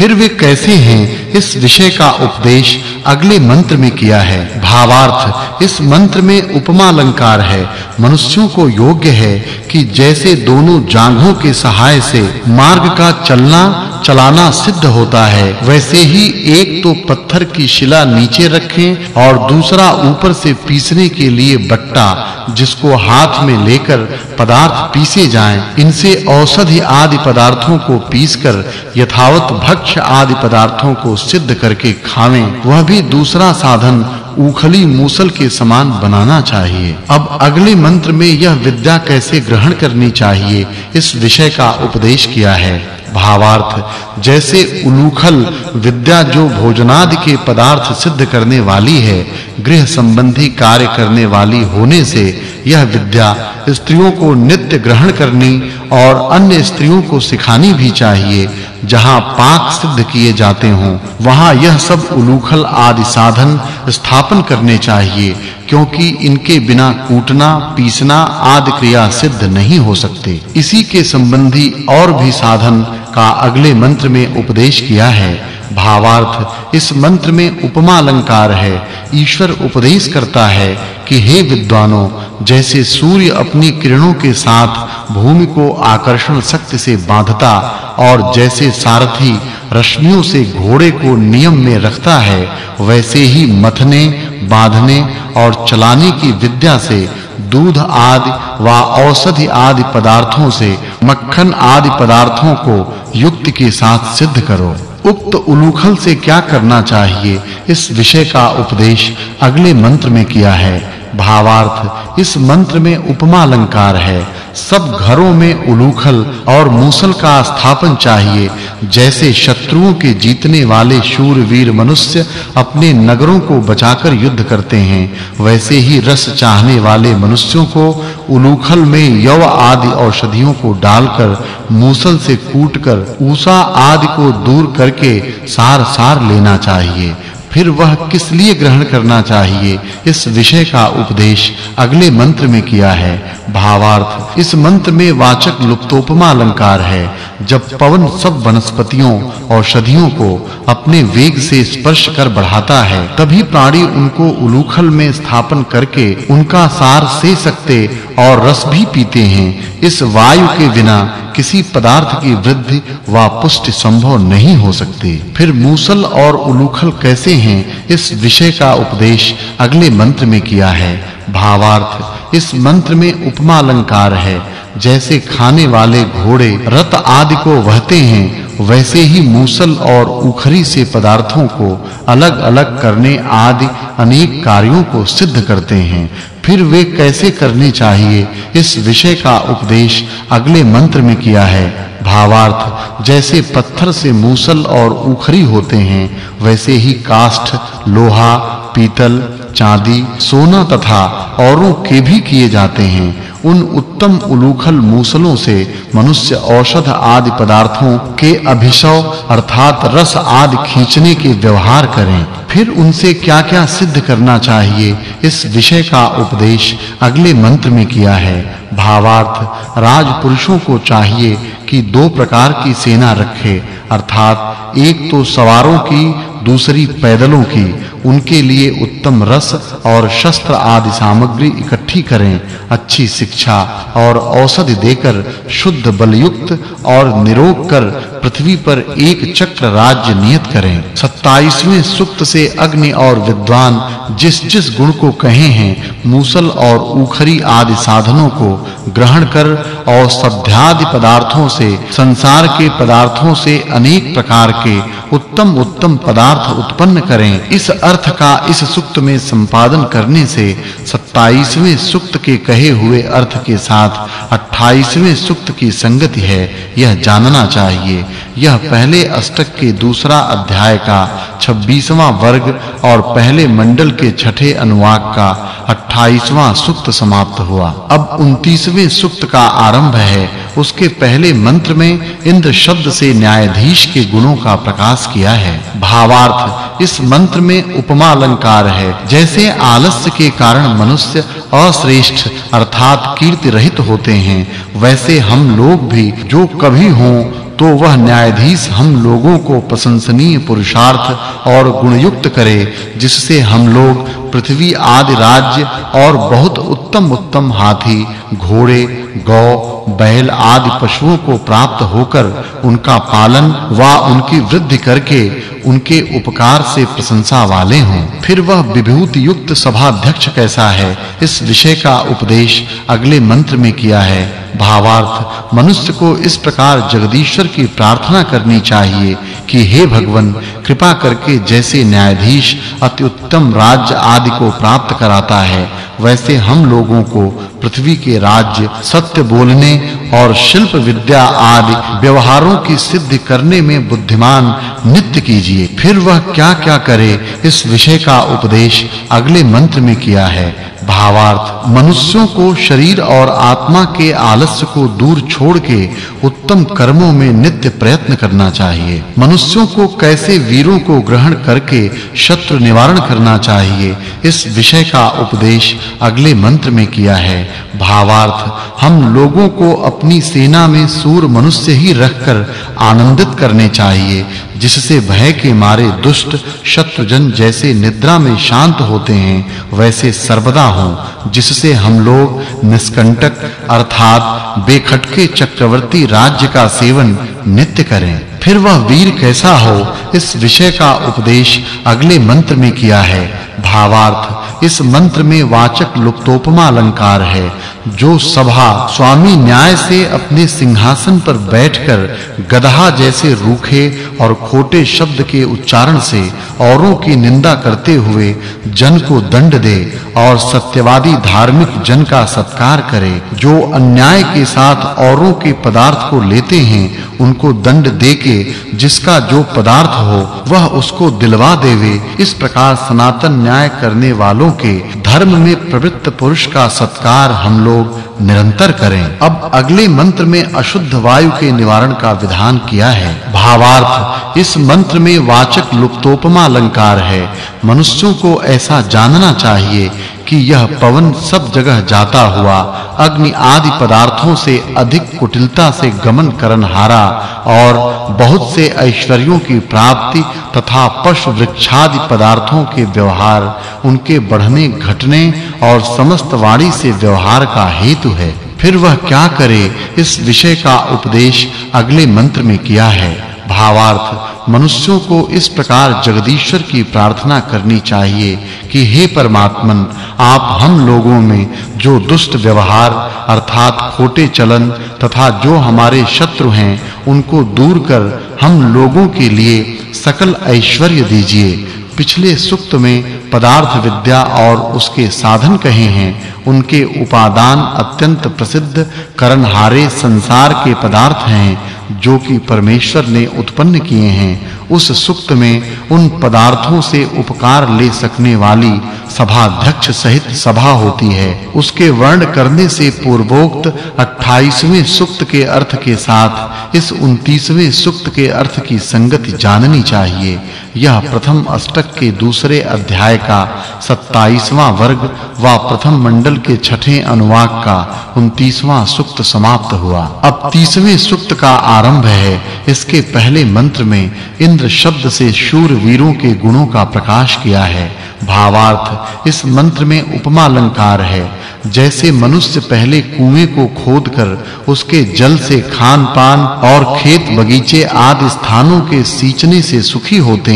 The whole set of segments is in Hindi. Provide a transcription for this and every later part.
फिर वे कैसे हैं? इस विषय का उपदेश अगले मंत्र में किया है। भावार्थ, इस मंत्र में उपमा अलंकार है। मनुष्यों को योग्य है कि जैसे दोनों जांघों के सहाय से मार्ग का चलना चलाना सिद्ध होता है। वैसे ही एक तो पत्थर की शिला नीचे रखें और दूसरा ऊपर से पीसने के लिए बट्टा, जिसको हाथ में लेकर पदार्थ पीसे जाएँ। इनसे औषधि आदि पदार्थों को पीसकर, यथावत भक्ष आदि पदार्थों को सिद्ध करके खावें। वह भी दूसरा साधन, उखली मूसल के समान बनाना चाहिए। अब अगले मंत्र में यह विद्या कैसे ग्रहण करनी चाहिए, इस विषय का उपदेश किया है। भावार्थ, जैसे उलूखल विद्या जो भोजनादि के पदार्थ सिद्ध करने वाली है, गृह संबंधी कार्य करने वाली होने से यह विद्या स्त्रियों को नित्य ग्रहण करनी और अन्य स्त्रियों को सिखानी भी चाहिए। जहाँ पाक सिद्ध किए जाते हों, वहाँ यह सब उलूखल आदि साधन स्थापन करने चाहिए, क्योंकि इनके बिना कूटना, पीसना आदि क्रिया सिद्ध नहीं हो सकते। इसी के संबंधी और भी साधन का अगले मंत्र में उपदेश किया है। भावार्थ, इस मंत्र में उपमा अलंकार है। ईश्वर उपदेश करता है कि हे विद्वानों, जैसे सूर्य अपनी किरणों के साथ भूमि को आकर्षण शक्ति से बांधता और जैसे सारथी रश्मियों से घोड़े को नियम में रखता है, वैसे ही मथने, बांधने और चलाने की विद्या से दूध आदि व औषधि आदि पदार्थों से मक्खन आदि पदार्थों को युक्त के साथ सिद्ध करो। उक्त उलूखल से क्या करना चाहिए? इस विषय का उपदेश अगले मंत्र में किया है। भावार्थ। इस मंत्र में उपमा अलंकार है। सब घरों में उलूखल और मूसल का स्थापन चाहिए। जैसे शत्रुओं के जीतने वाले शूरवीर मनुष्य अपने नगरों को बचाकर युद्ध करते हैं, वैसे ही रस चाहने वाले मनुष्यों को उलूखल में यव आदि औषधियों को डालकर, मूसल से कूटकर, ऊषा आदि को दूर करके सार-सार लेना चाहिए। फिर वह किस लिए ग्रहण करना चाहिए? इस विषय का उपदेश अगले मंत्र में किया है। भावार्थ, इस मंत्र में वाचक् लुप्तोपमा अलंकार है। जब पवन सब वनस्पतियों और औषधियों को अपने वेग से स्पर्श कर बढ़ाता है, तभी प्राणी उनको उलूखल में स्थापन करके उनका सार से सकते और रस भी पीते हैं। इस वायु के बिना किसी पदार्थ की वृद्धि व पुष्टि संभव नहीं हो सकती। फिर मूसल और उलूखल कैसे हैं? इस विषय का उपदेश अगले मंत्र में किया है। भावार्थ, इस मंत्र में उपमा अलंकार है। जैसे खाने वाले घोड़े रथ आदि को वहते हैं, वैसे ही मूसल और उखरी से पदार्थों को अलग-अलग करने आदि अनेक कार्यों को सिद्ध करते हैं। फिर वे कैसे करने चाहिए? इस विषय का उपदेश अगले मंत्र में किया है। भावार्थ, जैसे पत्थर से मूसल और उखरी होते हैं, वैसे ही काष्ठ, लोहा, पीतल, चांदी, सोना तथा औरों के भी किए जाते हैं। उन उत्तम उलूखल मूसलों से मनुष्य औषध आदि पदार्थों के अभिषव अर्थात रस आदि खींचने के व्यवहार करें। फिर उनसे क्या-क्या सिद्ध करना चाहिए? इस विषय का उपदेश अगले मंत्र में किया है। भावार्थ, राजपुरुषों को चाहिए कि दो प्रकार की सेना रखे। अर्थात, एक तो सवारों की दूसरी पैदलों की, उनके लिए उत्तम रस और शस्त्र आदि सामग्री इकट्ठी करें, अच्छी शिक्षा और औषधि देकर शुद्ध बलयुक्त और निरोग कर पृथ्वी पर एक चक्र राज्य नियत करें। 27वें सुक्त से अग्नि और विद्वान जिस जिस गुण को कहे हैं, मूसल और उखरी आदि साधनों को ग्रहण कर और सध्यादि पदार्थों से, संसार के पदार्थों से अनेक प्रकार के उत्तम उत्तम पदार्थ उत्पन्न करें। इस अर्थ का इस सुक्त में संपादन करने से 27वें सुक्त के कहे हुए अर्थ के साथ 28वें सुक्त की संगति है, यह जानना चाहिए। यह पहले अष्टक के दूसरा अध्याय का 26वां वर्ग और पहले मंडल के छठे अनुवाक का 28वां सुक्त समाप्त हुआ। अब 29वें सुक्त का आरंभ है। उसके पहले मंत्र में इंद्र शब्द से न्यायाधीश के गुणों का प्रकाश किया है। भावार्थ, इस मंत्र में उपमा अलंकार है। जैसे आलस्य के कारण मनुष्य अश्रेष्ठ अर्थात कीर्ति रहित होते हैं, वैसे हम लोग भी, जो कभी हों तो वह न्यायाधीश हम लोगों को प्रशंसनीय पुरुषार्थ और गुणयुक्त करे, जिससे हम लोग पृथ्वी आदि राज्य और बहुत उत्तम उत्तम हाथी, घोड़े, गौ, बैल आदि पशुओं को प्राप्त होकर उनका पालन व उनकी वृद्धि करके उनके उपकार से प्रशंसा वाले हों। फिर वह विभूति युक्त सभा अध्यक्ष कैसा है? इस विषय का उपदेश अगले मंत्र में किया है। भावार्थ, मनुष्य को इस प्रकार जगदीश्वर की प्रार्थना करनी चाहिए कि हे भगवन, कृपा करके जैसे न्यायाधीश अति उत्तम राज्य आदि को प्राप्त कराता है, वैसे हम लोगों को पृथ्वी के राज्य, सत्य बोलने और शिल्प विद्या आदि व्यवहारों की सिद्धि करने में बुद्धिमान नित्य कीजिए। फिर वह क्या-क्या करे, इस विषय का उपदेश अगले मंत्र में किया है। भावार्थ, मनुष्यों को शरीर और आत्मा के आलस्य को दूर छोड़ के उत्तम कर्मों में नित्य प्रयत्न करना चाहिए। मनुष्यों को कैसे वीरों को ग्रहण करके शत्रु निवारण करना चाहिए, इस विषय का उपदेश अगले मंत्र में किया है। भावार्थ, हम लोगों को अपनी सेना में सूर मनुष्य ही रखकर आनंदित करने चाहिए। जिससे भय के मारे दुष्ट शत्रुजन जैसे निद्रा में शांत होते हैं, वैसे सर्वदा हों, जिससे हम लोग निष्कंटक, अर्थात बेखटके चक्रवर्ती राज्य का सेवन नित्य करें। फिर वह वीर कैसा हो? इस विषय का उपदेश अगले मंत्र में किया है। भावार्थ, इस मंत्र में वाचक् लुप्तोपमा अलंकार है। जो सभा स्वामी न्याय से अपने सिंहासन पर बैठकर गदहा जैसे रूखे और खोटे शब्द के उच्चारण से औरों की निंदा करते हुए जन को दंड दे और सत्यवादी धार्मिक जन का सत्कार करे, जो अन्याय के साथ औरों के पदार्थ को लेते हैं, उनको दंड देके जिसका जो पदार्थ हो, वह उसको दिलवा देवे। इस प्रकार सनातन न्याय करने वालों के धर्म में प्रवृत्त पुरुष का सत्कार हम लोग निरंतर करें। अब अगले मंत्र में अशुद्ध वायु के निवारण का विधान किया है। भावार्थ, इस मंत्र में वाचक् लुप्तोपमा अलंकार है। मनुष्यों को ऐसा जानना चाहिए कि यह पवन सब जगह जाता हुआ, अग्नि आदि पदार्थों से अधिक कुटिलता से गमन करनहारा और बहुत से ऐश्वर्यों की प्राप्ति तथा पशु वृक्षादि पदार्थों के व्यवहार उनके बढ़ने घटने और समस्त वाणी से व्यवहार का हेतु है। फिर वह क्या करे, इस विषय का उपदेश अगले मंत्र में किया है। भावार्थ, मनुष्यों को इस प्रकार जगदीश्वर की प्रार्थना करनी चाहिए कि हे परमात्मन, आप हम लोगों में जो दुष्ट व्यवहार, अर्थात खोटे चलन तथा जो हमारे शत्रु हैं, उनको दूर कर हम लोगों के लिए सकल ऐश्वर्य दीजिए। पिछले सुक्त में पदार्थ विद्या और उसके साधन कहे हैं, उनके उपादान अत्यंत प्रसिद्ध करणहारे संसार के पदार्थ हैं, जो कि परमेश्वर ने उत्पन्न किए हैं। उस सुक्त में उन पदार्थों से उपकार ले सकने वाली सभाध्यक्ष सहित सभा होती है। उसके वर्ण करने से पूर्वोक्त 28वें सुक्त के अर्थ के साथ इस 29वें सुक्त के अर्थ की संगति जाननी चाहिए। यह प्रथम अष्टक के दूसरे अध्याय का 27वां वर्ग व प्रथम मंडल के छठे अनुवाक का 29वां सुक्त समाप्त हुआ। अब 30वें सुक्त का आरंभ है। इसके पहले मंत्र में इंद्र शब्द से शूर वीरों के गुणों का प्रकाश किया है। भावार्थ, इस मंत्र में उपमा अलंकार है। जैसे मनुष्य पहले कुएँ को खोदकर उसके जल से खान पान और खेत बगीचे आदि स्थानों के सींचने से सुखी होते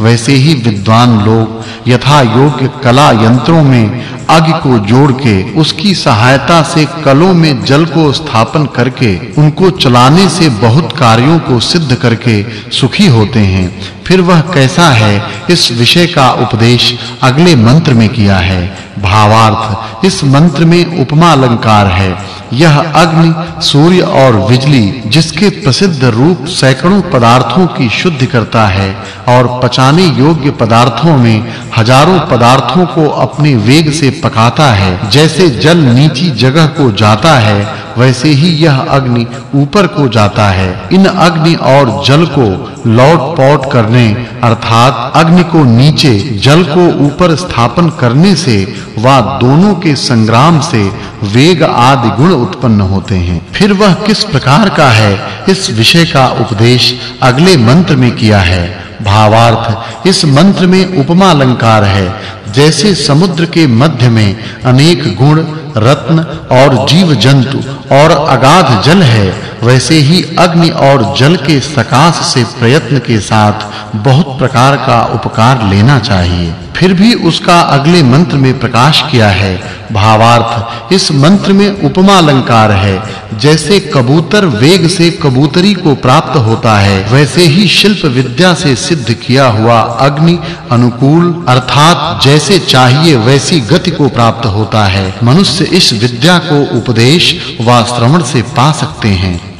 वैसे ही विद्वान लोग यथा योग्य कला यंत्रों में अग्नि को जोड़ के, उसकी सहायता से कलों में जल को स्थापन करके, उनको चलाने से बहुत कार्यों को सिद्ध करके सुखी होते हैं। फिर वह कैसा है, इस विषय का उपदेश अगले मंत्र में किया है। भावार्थ। इस मंत्र में उपमा अलंकार है। यह अग्नि, सूर्य और बिजली, जिसके प्रसिद्ध रूप सैकड़ों पदार्थों की शुद्ध करता है और पचाने योग्य पदार्थों में हज़ारों पदार्थों को अपने वेग से पकाता है, जैसे जल नीची जगह को जाता है वैसे ही यह अग्नि ऊपर को जाता है। इन अग्नि और जल को लौट पौट करने, अर्थात अग्नि को नीचे, जल को ऊपर स्थापन करने से वा दोनों के संग्राम से वेग आदि गुण उत्पन्न होते हैं। फिर वह किस प्रकार का है? इस विषय का उपदेश अगले मंत्र में किया है। भावार्थ, इस मंत्र में उपमा अलंकार है। जैसे समुद्र के मध्य में अनेक गुण रत्न और जीव जंतु और अगाध जल है, वैसे ही अग्नि और जल के सकाश से प्रयत्न के साथ बहुत प्रकार का उपकार लेना चाहिए। फिर भी उसका अगले मंत्र में प्रकाश किया है, भावार्थ, इस मंत्र में उपमा अलंकार है, जैसे कबूतर वेग से कबूतरी को प्राप्त होता है, वैसे ही शिल्प विद्या से सिद्ध किया हुआ अग्नि अनुकूल, अर्थात जैसे चाहिए वैसी गति को प्राप्त होता है। मनुष्य इस विद्या को उपदेश व श्रवण से पा सकते हैं।